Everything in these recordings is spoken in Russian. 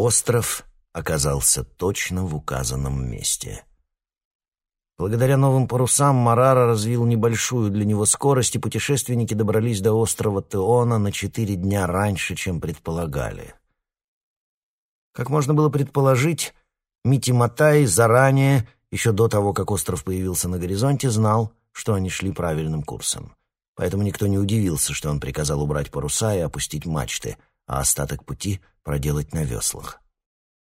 Остров оказался точно в указанном месте. Благодаря новым парусам Марара развил небольшую для него скорость, и путешественники добрались до острова Теона на четыре дня раньше, чем предполагали. Как можно было предположить, Мити Матай заранее, еще до того, как остров появился на горизонте, знал, что они шли правильным курсом. Поэтому никто не удивился, что он приказал убрать паруса и опустить мачты, а остаток пути проделать на веслах.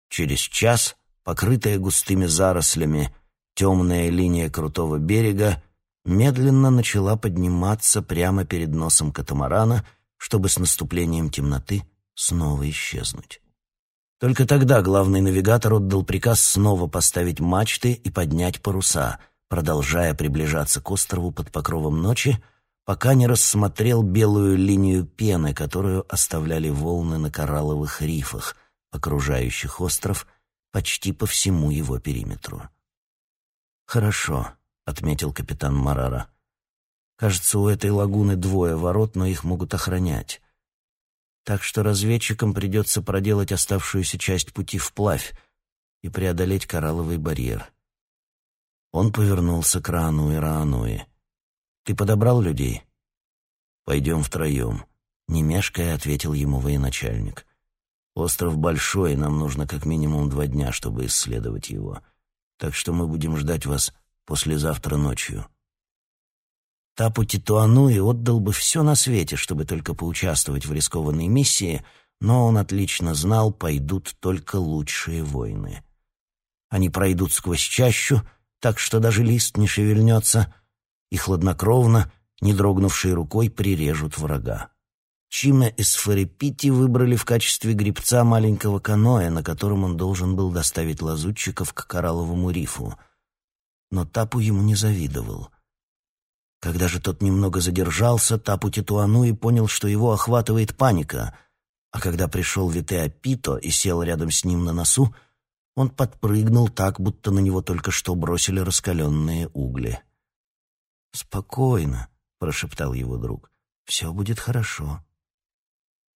Через час, покрытая густыми зарослями, темная линия крутого берега медленно начала подниматься прямо перед носом катамарана, чтобы с наступлением темноты снова исчезнуть. Только тогда главный навигатор отдал приказ снова поставить мачты и поднять паруса, продолжая приближаться к острову под покровом ночи, пока не рассмотрел белую линию пены, которую оставляли волны на коралловых рифах, окружающих остров почти по всему его периметру. «Хорошо», — отметил капитан Марара. «Кажется, у этой лагуны двое ворот, но их могут охранять. Так что разведчикам придется проделать оставшуюся часть пути вплавь и преодолеть коралловый барьер». Он повернулся к Раануи Раануи. «Ты подобрал людей?» «Пойдем втроем», — не мешкая ответил ему военачальник. «Остров большой, и нам нужно как минимум два дня, чтобы исследовать его» так что мы будем ждать вас послезавтра ночью». Тапу Титуануи отдал бы все на свете, чтобы только поучаствовать в рискованной миссии, но он отлично знал, пойдут только лучшие воины. Они пройдут сквозь чащу, так что даже лист не шевельнется, и хладнокровно, не дрогнувшей рукой, прирежут врага. Чиме из Фарипити выбрали в качестве гребца маленького каноэ, на котором он должен был доставить лазутчиков к коралловому рифу. Но Тапу ему не завидовал. Когда же тот немного задержался, Тапу Титуану и понял, что его охватывает паника, а когда пришел Витеа Пито и сел рядом с ним на носу, он подпрыгнул так, будто на него только что бросили раскаленные угли. «Спокойно», — прошептал его друг, — «все будет хорошо».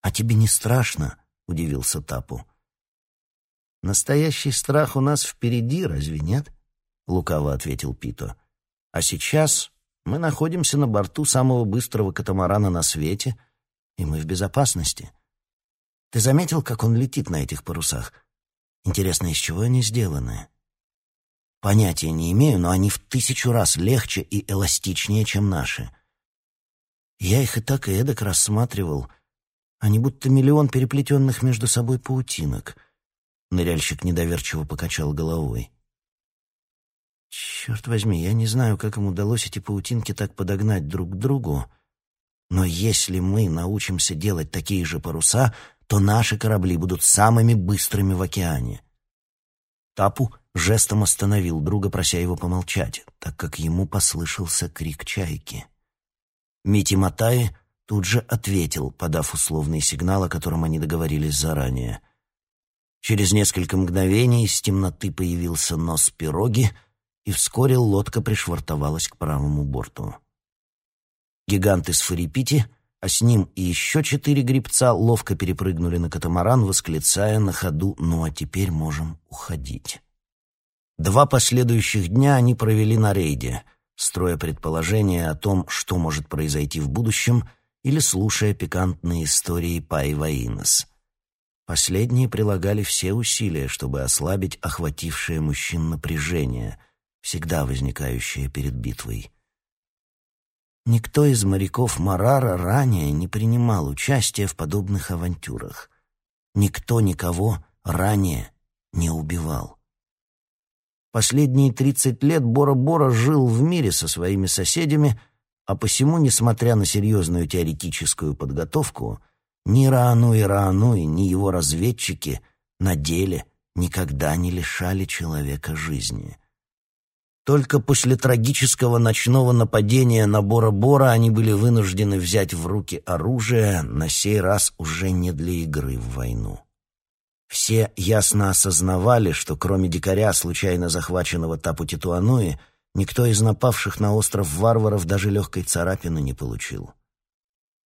«А тебе не страшно?» — удивился Тапу. «Настоящий страх у нас впереди, разве нет?» — лукаво ответил Пито. «А сейчас мы находимся на борту самого быстрого катамарана на свете, и мы в безопасности. Ты заметил, как он летит на этих парусах? Интересно, из чего они сделаны?» «Понятия не имею, но они в тысячу раз легче и эластичнее, чем наши. Я их и так и эдак рассматривал» Они будто миллион переплетенных между собой паутинок. Ныряльщик недоверчиво покачал головой. Черт возьми, я не знаю, как им удалось эти паутинки так подогнать друг к другу, но если мы научимся делать такие же паруса, то наши корабли будут самыми быстрыми в океане. Тапу жестом остановил друга, прося его помолчать, так как ему послышался крик чайки. Мити Матай тут же ответил, подав условный сигнал, о котором они договорились заранее. Через несколько мгновений из темноты появился нос пироги, и вскоре лодка пришвартовалась к правому борту. Гигант из Фарипити, а с ним и еще четыре грибца ловко перепрыгнули на катамаран, восклицая на ходу «Ну а теперь можем уходить». Два последующих дня они провели на рейде, строя предположения о том, что может произойти в будущем — или слушая пикантные истории Пай Ваинес. Последние прилагали все усилия, чтобы ослабить охватившее мужчин напряжение, всегда возникающее перед битвой. Никто из моряков Марара ранее не принимал участия в подобных авантюрах. Никто никого ранее не убивал. Последние тридцать лет Бора-Бора жил в мире со своими соседями а посему, несмотря на серьезную теоретическую подготовку, ни Раануи Раануи, ни его разведчики на деле никогда не лишали человека жизни. Только после трагического ночного нападения на Бора-Бора они были вынуждены взять в руки оружие, на сей раз уже не для игры в войну. Все ясно осознавали, что кроме дикаря, случайно захваченного Тапу Титуануи, Никто из напавших на остров варваров даже легкой царапины не получил.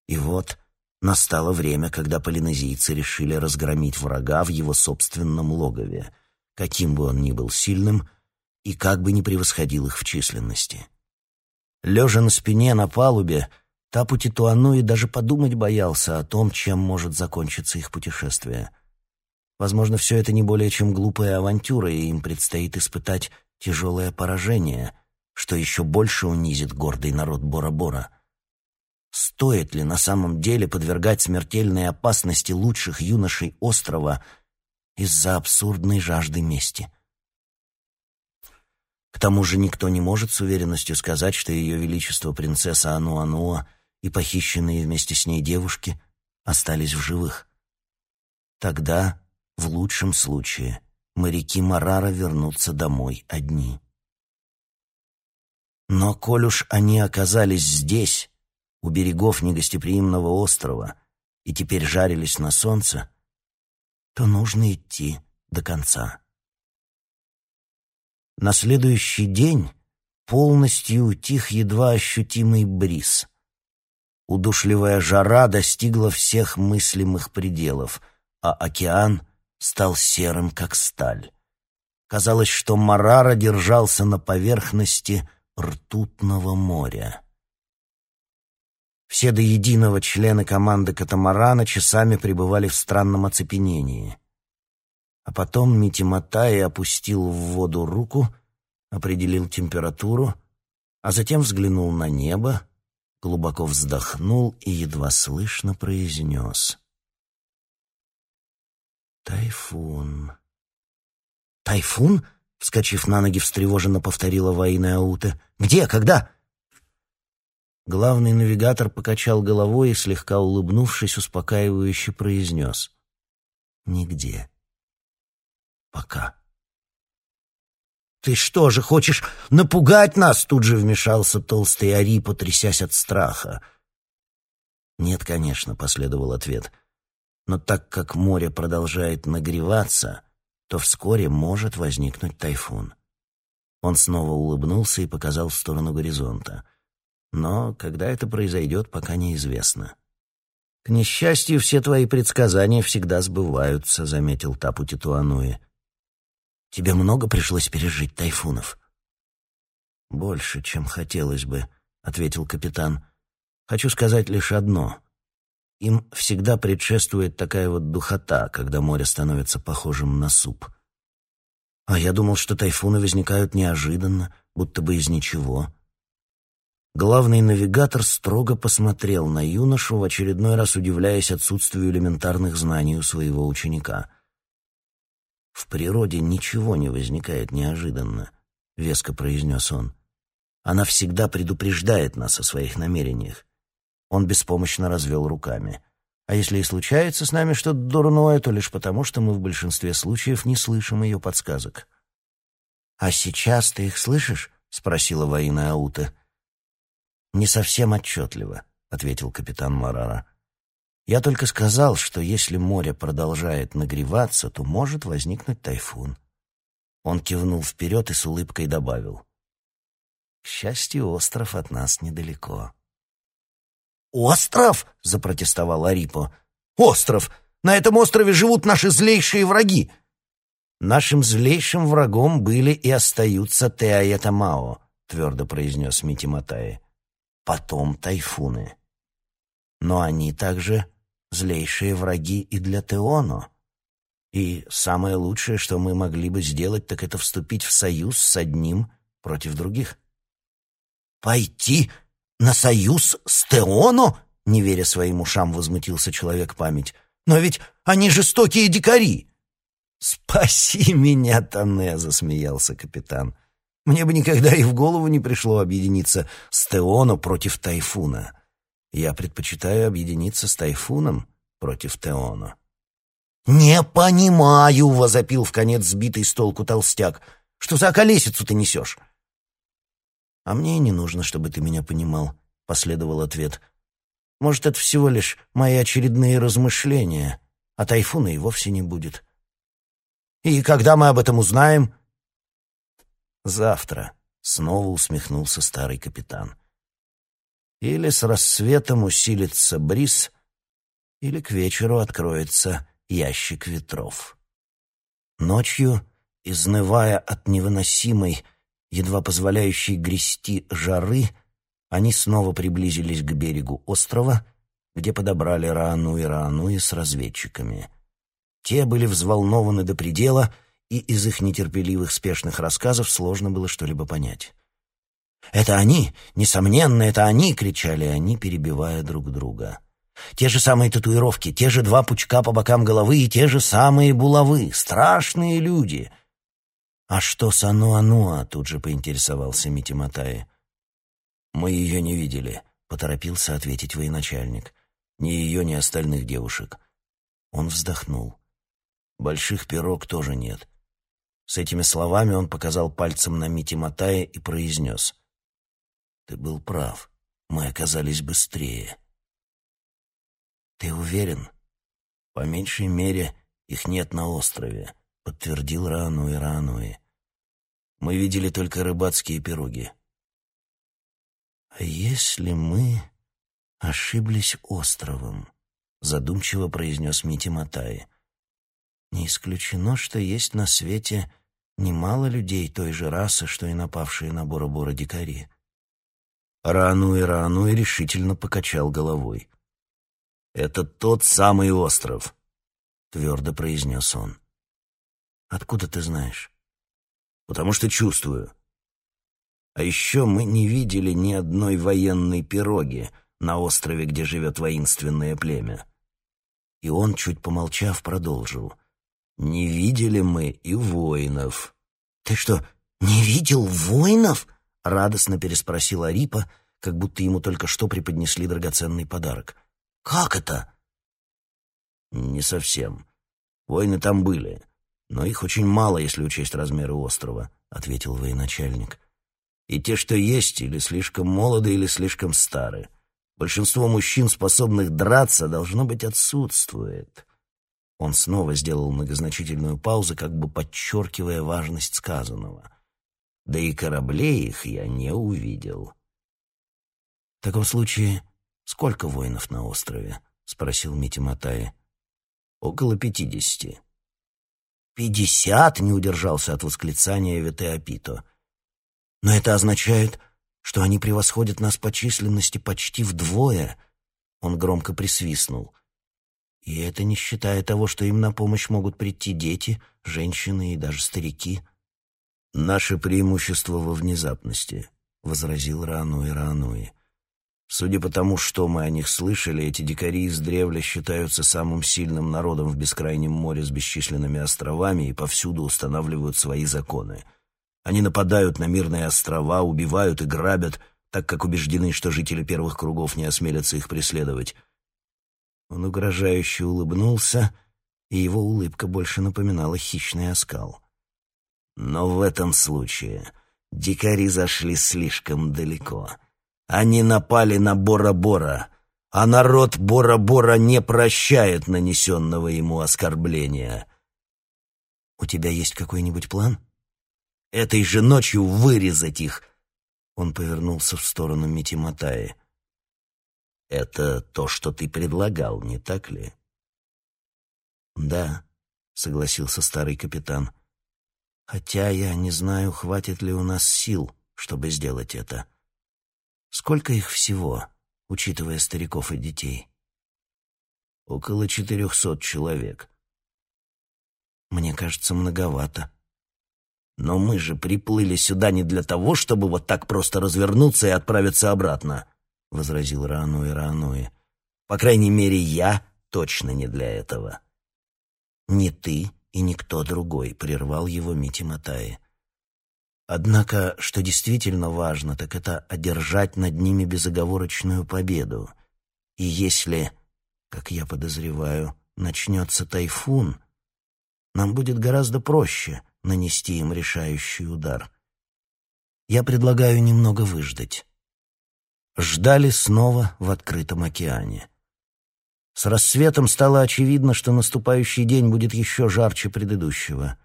И вот Настало время, когда полинезийцы решили разгромить врага в его собственном логове, каким бы он ни был сильным и как бы ни превосходил их в численности. Лежа на спине на палубе, Тапу Титуануи даже подумать боялся о том, чем может закончиться их путешествие. Возможно, все это не более чем глупая авантюра, и им предстоит испытать тяжелое поражение, что еще больше унизит гордый народ Бора-Бора. Стоит ли на самом деле подвергать смертельной опасности лучших юношей острова из-за абсурдной жажды мести? К тому же никто не может с уверенностью сказать, что ее величество принцесса Ануануа и похищенные вместе с ней девушки остались в живых. Тогда, в лучшем случае, моряки Марара вернутся домой одни. Но коль уж они оказались здесь, у берегов негостеприимного острова, и теперь жарились на солнце, то нужно идти до конца. На следующий день полностью утих едва ощутимый бриз. Удушливая жара достигла всех мыслимых пределов, а океан стал серым, как сталь. Казалось, что Марара держался на поверхности ртутного моря. Все до единого члены команды катамарана часами пребывали в странном оцепенении. А потом Митиматай опустил в воду руку, определил температуру, а затем взглянул на небо, глубоко вздохнул и едва слышно произнес. «Тайфун». «Тайфун?» — вскочив на ноги, встревоженно повторила Ваина Аута. «Где? Когда?» Главный навигатор покачал головой и, слегка улыбнувшись, успокаивающе произнес. «Нигде. Пока». «Ты что же, хочешь напугать нас?» — тут же вмешался толстый Ари, потрясясь от страха. «Нет, конечно», — последовал ответ. «Но так как море продолжает нагреваться, то вскоре может возникнуть тайфун». Он снова улыбнулся и показал в сторону горизонта. «Но когда это произойдет, пока неизвестно». «К несчастью, все твои предсказания всегда сбываются», — заметил Тапу Титуануи. Тебе много пришлось пережить тайфунов?» «Больше, чем хотелось бы», — ответил капитан. «Хочу сказать лишь одно. Им всегда предшествует такая вот духота, когда море становится похожим на суп. А я думал, что тайфуны возникают неожиданно, будто бы из ничего». Главный навигатор строго посмотрел на юношу, в очередной раз удивляясь отсутствию элементарных знаний у своего ученика — «В природе ничего не возникает неожиданно», — веско произнес он. «Она всегда предупреждает нас о своих намерениях». Он беспомощно развел руками. «А если и случается с нами что-то дурное, то лишь потому, что мы в большинстве случаев не слышим ее подсказок». «А сейчас ты их слышишь?» — спросила Ваина Аута. «Не совсем отчетливо», — ответил капитан Марара. Я только сказал, что если море продолжает нагреваться, то может возникнуть тайфун. Он кивнул вперед и с улыбкой добавил. К счастью, остров от нас недалеко. «Остров?» — запротестовал Арипо. «Остров! На этом острове живут наши злейшие враги!» «Нашим злейшим врагом были и остаются Теаятамао», — твердо произнес Мити Матаи. «Потом тайфуны. Но они также злейшие враги и для Теоно. И самое лучшее, что мы могли бы сделать, так это вступить в союз с одним против других. «Пойти на союз с Теоно?» — не веря своим ушам, возмутился человек-память. «Но ведь они жестокие дикари!» «Спаси меня, Тане!» — засмеялся капитан. «Мне бы никогда и в голову не пришло объединиться с Теоно против Тайфуна». Я предпочитаю объединиться с Тайфуном против Теона. «Не понимаю!» — возопил в конец сбитый с толку толстяк. «Что за околесицу ты несешь?» «А мне и не нужно, чтобы ты меня понимал», — последовал ответ. «Может, это всего лишь мои очередные размышления, а тайфуна и вовсе не будет». «И когда мы об этом узнаем?» «Завтра», — снова усмехнулся старый капитан. Или с рассветом усилится бриз, или к вечеру откроется ящик ветров. Ночью, изнывая от невыносимой, едва позволяющей грести жары, они снова приблизились к берегу острова, где подобрали Рану и Рану и с разведчиками. Те были взволнованы до предела, и из их нетерпеливых спешных рассказов сложно было что-либо понять. «Это они! Несомненно, это они!» — кричали они, перебивая друг друга. «Те же самые татуировки, те же два пучка по бокам головы и те же самые булавы. Страшные люди!» «А что с Ануануа?» — тут же поинтересовался Митиматай. «Мы ее не видели», — поторопился ответить военачальник. «Ни ее, ни остальных девушек». Он вздохнул. «Больших пирог тоже нет». С этими словами он показал пальцем на Мити Матая и произнес. «Ты был прав. Мы оказались быстрее». «Ты уверен?» «По меньшей мере, их нет на острове», — подтвердил Рануи Рануи. «Мы видели только рыбацкие пироги». «А если мы ошиблись островом?» — задумчиво произнес Мити Матай. «Не исключено, что есть на свете немало людей той же расы, что и напавшие на Бора-Бора дикари». Рану и Рану и решительно покачал головой. «Это тот самый остров», — твердо произнес он. «Откуда ты знаешь?» «Потому что чувствую. А еще мы не видели ни одной военной пироги на острове, где живет воинственное племя. И он, чуть помолчав, продолжил. «Не видели мы и воинов». «Ты что, не видел воинов?» — радостно переспросил Арипа, как будто ему только что преподнесли драгоценный подарок. «Как это?» «Не совсем. Воины там были, но их очень мало, если учесть размеры острова», — ответил военачальник. И те, что есть, или слишком молоды, или слишком стары. Большинство мужчин, способных драться, должно быть, отсутствует. Он снова сделал многозначительную паузу, как бы подчеркивая важность сказанного. Да и кораблей их я не увидел. «В таком случае, сколько воинов на острове?» — спросил Мити Матай. «Около пятидесяти». «Пятьдесят?» — не удержался от восклицания Ветеопито. Но это означает, что они превосходят нас по численности почти вдвое. Он громко присвистнул. И это не считая того, что им на помощь могут прийти дети, женщины и даже старики. «Наше преимущество во внезапности», — возразил Рануи Рануи. «Судя по тому, что мы о них слышали, эти дикари издревле считаются самым сильным народом в бескрайнем море с бесчисленными островами и повсюду устанавливают свои законы. Они нападают на мирные острова, убивают и грабят, так как убеждены, что жители первых кругов не осмелятся их преследовать. Он угрожающе улыбнулся, и его улыбка больше напоминала хищный оскал. Но в этом случае дикари зашли слишком далеко. Они напали на Бора-Бора, а народ Бора-Бора не прощает нанесенного ему оскорбления. «У тебя есть какой-нибудь план?» этой же ночью вырезать их. Он повернулся в сторону Митиматаи. Это то, что ты предлагал, не так ли? Да, согласился старый капитан. Хотя я не знаю, хватит ли у нас сил, чтобы сделать это. Сколько их всего, учитывая стариков и детей? Около четырехсот человек. Мне кажется, многовато. Но мы же приплыли сюда не для того, чтобы вот так просто развернуться и отправиться обратно, — возразил Рануи Рануи. По крайней мере, я точно не для этого. Не ты и никто другой, — прервал его Мити Матаи. Однако, что действительно важно, так это одержать над ними безоговорочную победу. И если, как я подозреваю, начнется тайфун, нам будет гораздо проще — нанести им решающий удар. Я предлагаю немного выждать. Ждали снова в открытом океане. С рассветом стало очевидно, что наступающий день будет еще жарче предыдущего.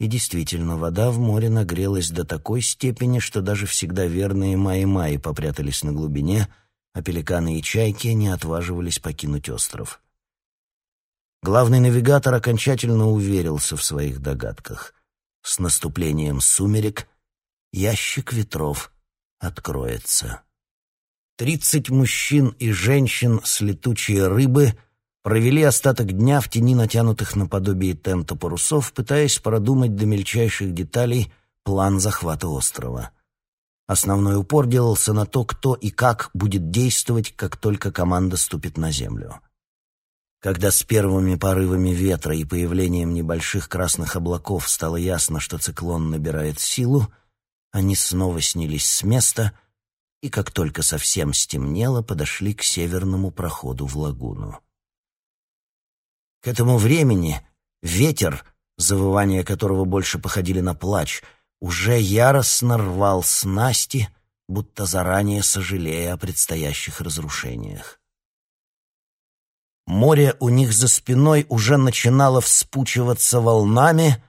И действительно, вода в море нагрелась до такой степени, что даже всегда верные Майи-Майи попрятались на глубине, а пеликаны и чайки не отваживались покинуть остров. Главный навигатор окончательно уверился в своих догадках. С наступлением сумерек ящик ветров откроется. Тридцать мужчин и женщин с летучей рыбы провели остаток дня в тени натянутых наподобие тента парусов, пытаясь продумать до мельчайших деталей план захвата острова. Основной упор делался на то, кто и как будет действовать, как только команда ступит на землю. Когда с первыми порывами ветра и появлением небольших красных облаков стало ясно, что циклон набирает силу, они снова снялись с места и, как только совсем стемнело, подошли к северному проходу в лагуну. К этому времени ветер, завывания которого больше походили на плач, уже яростно рвал снасти, будто заранее сожалея о предстоящих разрушениях. Море у них за спиной уже начинало вспучиваться волнами,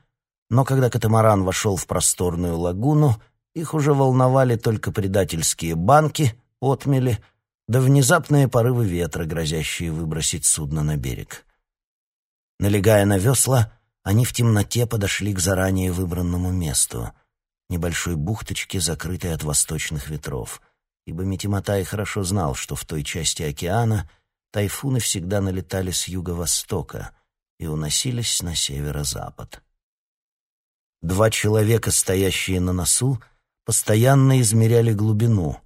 но когда катамаран вошел в просторную лагуну, их уже волновали только предательские банки, отмели, да внезапные порывы ветра, грозящие выбросить судно на берег. Налегая на весла, они в темноте подошли к заранее выбранному месту — небольшой бухточке, закрытой от восточных ветров, ибо Митиматай хорошо знал, что в той части океана тайфуны всегда налетали с юго-востока и уносились на северо-запад. Два человека, стоящие на носу, — постоянно измеряли глубину,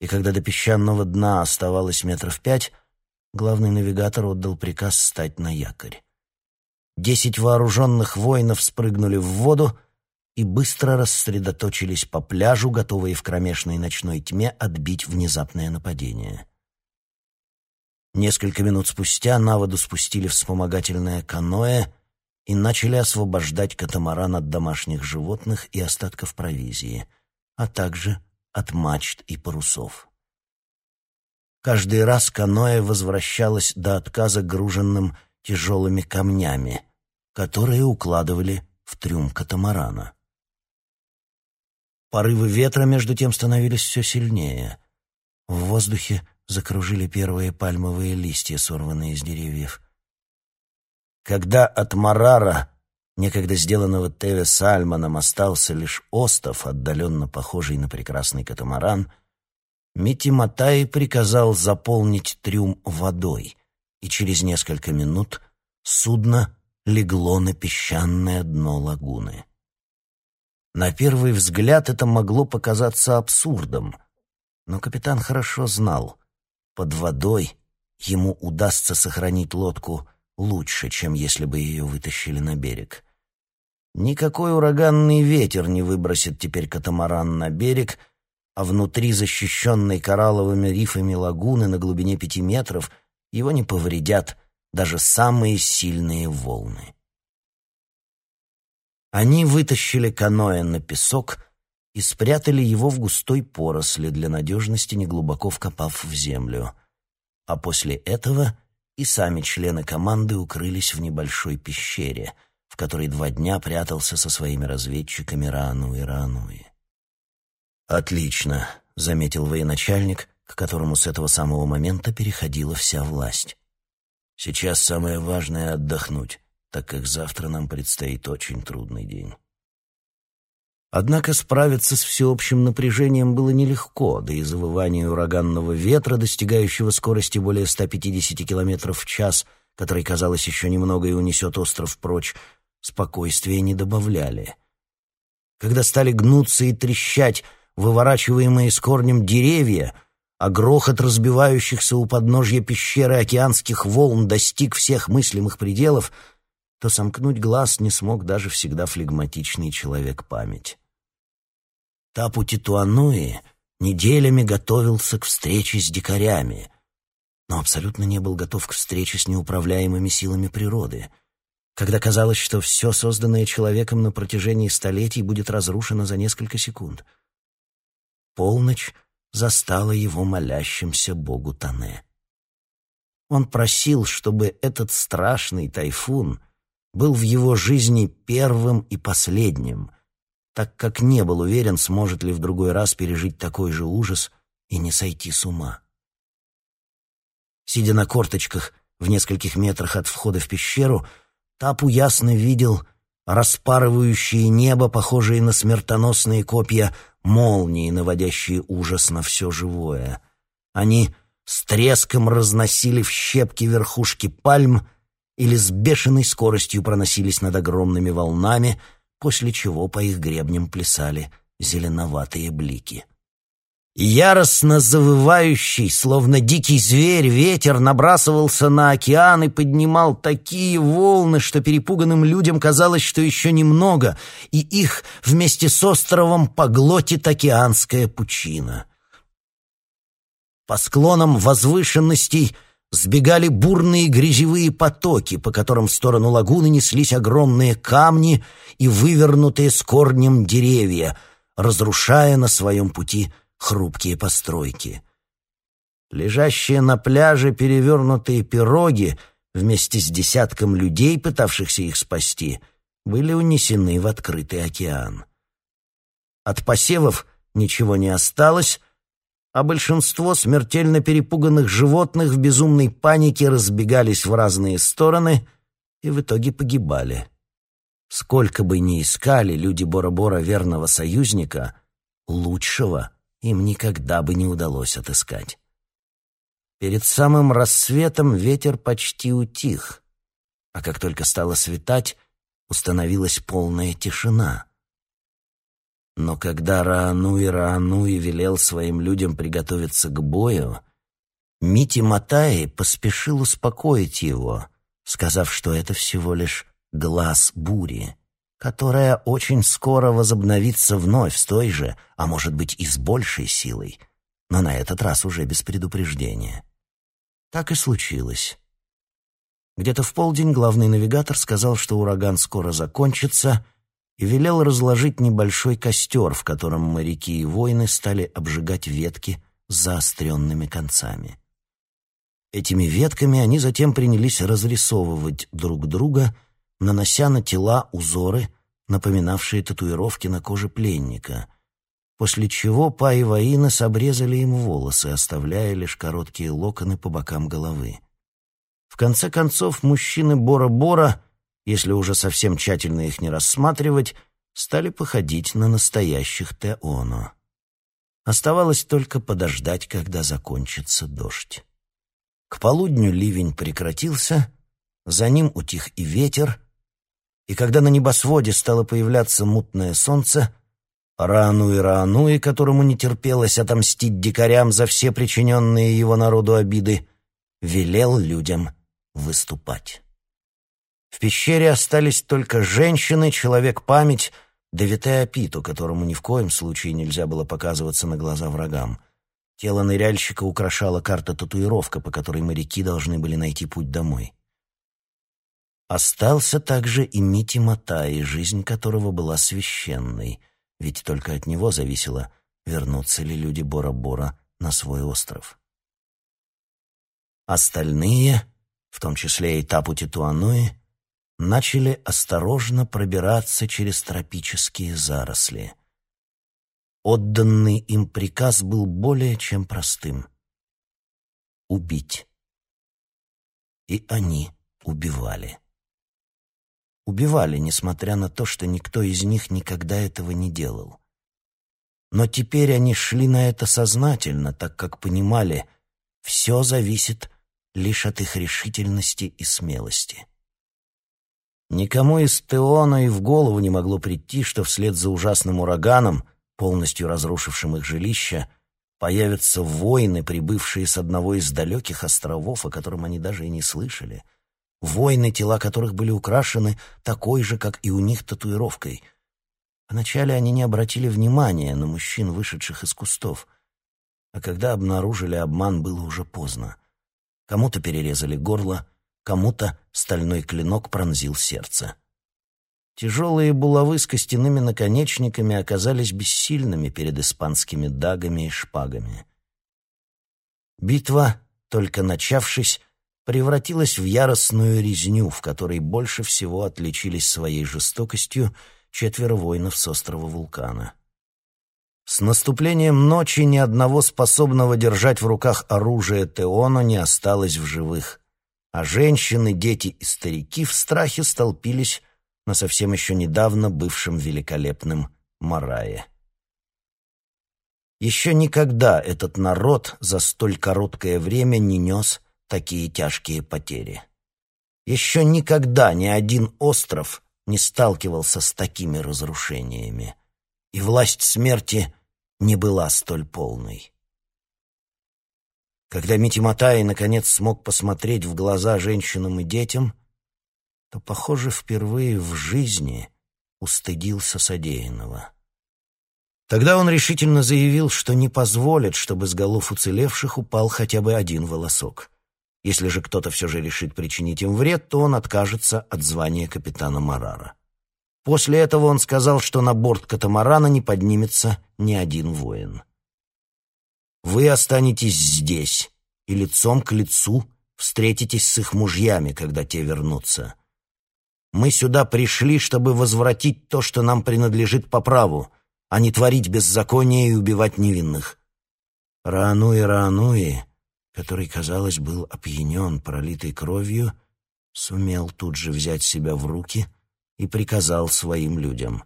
и когда до песчаного дна оставалось метров пять, главный навигатор отдал приказ стать на якорь. Десять вооруженных воинов спрыгнули в воду и быстро рассредоточились по пляжу, готовые в кромешной ночной тьме отбить внезапное нападение. Несколько минут спустя на воду спустили вспомогательное каноэ и начали освобождать катамаран от домашних животных и остатков провизии — а также от мачт и парусов. Каждый раз каноэ возвращалось до отказа груженным тяжелыми камнями, которые укладывали в трюм катамарана. Порывы ветра, между тем, становились все сильнее. В воздухе закружили первые пальмовые листья, сорванные из деревьев. Когда от Марара некогда сделанного Теве Сальманом остался лишь остов, отдаленно похожий на прекрасный катамаран, Мити Матай приказал заполнить трюм водой, и через несколько минут судно легло на песчаное дно лагуны. На первый взгляд это могло показаться абсурдом, но капитан хорошо знал, под водой ему удастся сохранить лодку лучше, чем если бы ее вытащили на берег. Никакой ураганный ветер не выбросит теперь катамаран на берег, а внутри защищенной коралловыми рифами лагуны на глубине пяти метров его не повредят даже самые сильные волны. Они вытащили каноэ на песок и спрятали его в густой поросли, для надежности неглубоко вкопав в землю. А после этого и сами члены команды укрылись в небольшой пещере — в которой два дня прятался со своими разведчиками Рану и Рануи. «Отлично», — заметил военачальник, к которому с этого самого момента переходила вся власть. «Сейчас самое важное — отдохнуть, так как завтра нам предстоит очень трудный день». Однако справиться с всеобщим напряжением было нелегко, да и завывание ураганного ветра, достигающего скорости более 150 км в час, который, казалось, еще немного и унесет остров прочь, спокойствия не добавляли. Когда стали гнуться и трещать выворачиваемые с корнем деревья, а грохот разбивающихся у подножья пещеры океанских волн достиг всех мыслимых пределов, то сомкнуть глаз не смог даже всегда флегматичный человек память. Тапу Титуануи неделями готовился к встрече с дикарями, но абсолютно не был готов к встрече с неуправляемыми силами природы — когда казалось, что все созданное человеком на протяжении столетий будет разрушено за несколько секунд. Полночь застала его молящимся богу Тане. Он просил, чтобы этот страшный тайфун был в его жизни первым и последним, так как не был уверен, сможет ли в другой раз пережить такой же ужас и не сойти с ума. Сидя на корточках в нескольких метрах от входа в пещеру, Тапу ясно видел распарывающие небо, похожие на смертоносные копья молнии, наводящие ужас на все живое. Они с треском разносили в щепки верхушки пальм или с бешеной скоростью проносились над огромными волнами, после чего по их гребням плясали зеленоватые блики. Яростно завывающий, словно дикий зверь, ветер набрасывался на океан и поднимал такие волны, что перепуганным людям казалось, что еще немного, и их вместе с островом поглотит океанская пучина. По склонам возвышенностей сбегали бурные грязевые потоки, по которым в сторону лагуны неслись огромные камни и вывернутые с корнем деревья, разрушая на своем пути хрупкие постройки. Лежащие на пляже перевернутые пироги вместе с десятком людей, пытавшихся их спасти, были унесены в открытый океан. От посевов ничего не осталось, а большинство смертельно перепуганных животных в безумной панике разбегались в разные стороны и в итоге погибали. Сколько бы ни искали люди Бора-Бора верного союзника, лучшего им никогда бы не удалось отыскать. Перед самым рассветом ветер почти утих, а как только стало светать, установилась полная тишина — но когда Раануи Раануи велел своим людям приготовиться к бою, Мити Матаи поспешил успокоить его, сказав, что это всего лишь глаз бури, которая очень скоро возобновится вновь с той же, а может быть и с большей силой, но на этот раз уже без предупреждения. Так и случилось. Где-то в полдень главный навигатор сказал, что ураган скоро закончится, и велел разложить небольшой костер, в котором моряки и воины стали обжигать ветки с заостренными концами. Этими ветками они затем принялись разрисовывать друг друга, нанося на тела узоры, напоминавшие татуировки на коже пленника, после чего Па и Ваинес обрезали им волосы, оставляя лишь короткие локоны по бокам головы. В конце концов, мужчины Бора-Бора — если уже совсем тщательно их не рассматривать, стали походить на настоящих Теоно. Оставалось только подождать, когда закончится дождь. К полудню ливень прекратился, за ним утих и ветер, и когда на небосводе стало появляться мутное солнце, Раануи Раануи, которому не терпелось отомстить дикарям за все причиненные его народу обиды, велел людям выступать. В пещере остались только женщины, человек-память, да Витеопиту, которому ни в коем случае нельзя было показываться на глаза врагам. Тело ныряльщика украшала карта-татуировка, по которой моряки должны были найти путь домой. Остался также и Мити Матай, жизнь которого была священной, ведь только от него зависело, вернутся ли люди Бора-Бора на свой остров. Остальные, в том числе и Тапу-Титуануи, начали осторожно пробираться через тропические заросли. Отданный им приказ был более чем простым — убить. И они убивали. Убивали, несмотря на то, что никто из них никогда этого не делал. Но теперь они шли на это сознательно, так как понимали, все зависит лишь от их решительности и смелости. Никому из Теона и в голову не могло прийти, что вслед за ужасным ураганом, полностью разрушившим их жилища, появятся воины, прибывшие с одного из далеких островов, о котором они даже и не слышали. Воины, тела которых были украшены такой же, как и у них, татуировкой. Вначале они не обратили внимания на мужчин, вышедших из кустов. А когда обнаружили обман, было уже поздно. Кому-то перерезали горло, кому-то стальной клинок пронзил сердце. Тяжелые булавы с костяными наконечниками оказались бессильными перед испанскими дагами и шпагами. Битва, только начавшись, превратилась в яростную резню, в которой больше всего отличились своей жестокостью четверо воинов с острова Вулкана. С наступлением ночи ни одного способного держать в руках оружие Теону не осталось в живых, а женщины, дети и старики в страхе столпились на совсем еще недавно бывшем великолепным Марае. Еще никогда этот народ за столь короткое время не нес такие тяжкие потери. Еще никогда ни один остров не сталкивался с такими разрушениями, и власть смерти не была столь полной. Когда Митиматай наконец смог посмотреть в глаза женщинам и детям, то, похоже, впервые в жизни устыдился содеянного. Тогда он решительно заявил, что не позволит, чтобы с голов уцелевших упал хотя бы один волосок. Если же кто-то все же решит причинить им вред, то он откажется от звания капитана Марара. После этого он сказал, что на борт катамарана не поднимется ни один воин. «Вы останетесь здесь и лицом к лицу встретитесь с их мужьями, когда те вернутся. Мы сюда пришли, чтобы возвратить то, что нам принадлежит по праву, а не творить беззаконие и убивать невинных. Раануи Раануи, который, казалось, был опьянен пролитой кровью, сумел тут же взять себя в руки и приказал своим людям.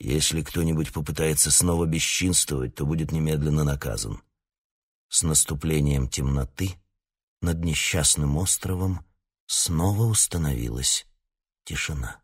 Если кто-нибудь попытается снова бесчинствовать, то будет немедленно наказан. С наступлением темноты над несчастным островом снова установилась тишина.